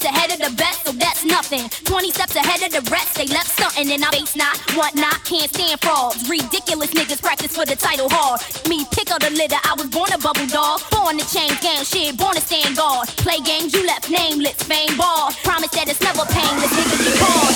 steps ahead of the best, so that's nothing. 20 steps ahead of the rest, they left something and I face not, what not, can't stand frauds. Ridiculous niggas practice for the title hard. Me pick up the litter, I was born a bubble dog. Born to change game, shit, born to stand guard. Play games, you left nameless, fame ball. Promise that it's never painless, niggas you call.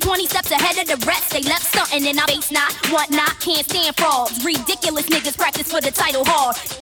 20 steps ahead of the rest, they left something in our face. Not, what not, can't stand frauds. Ridiculous niggas practice for the title hard.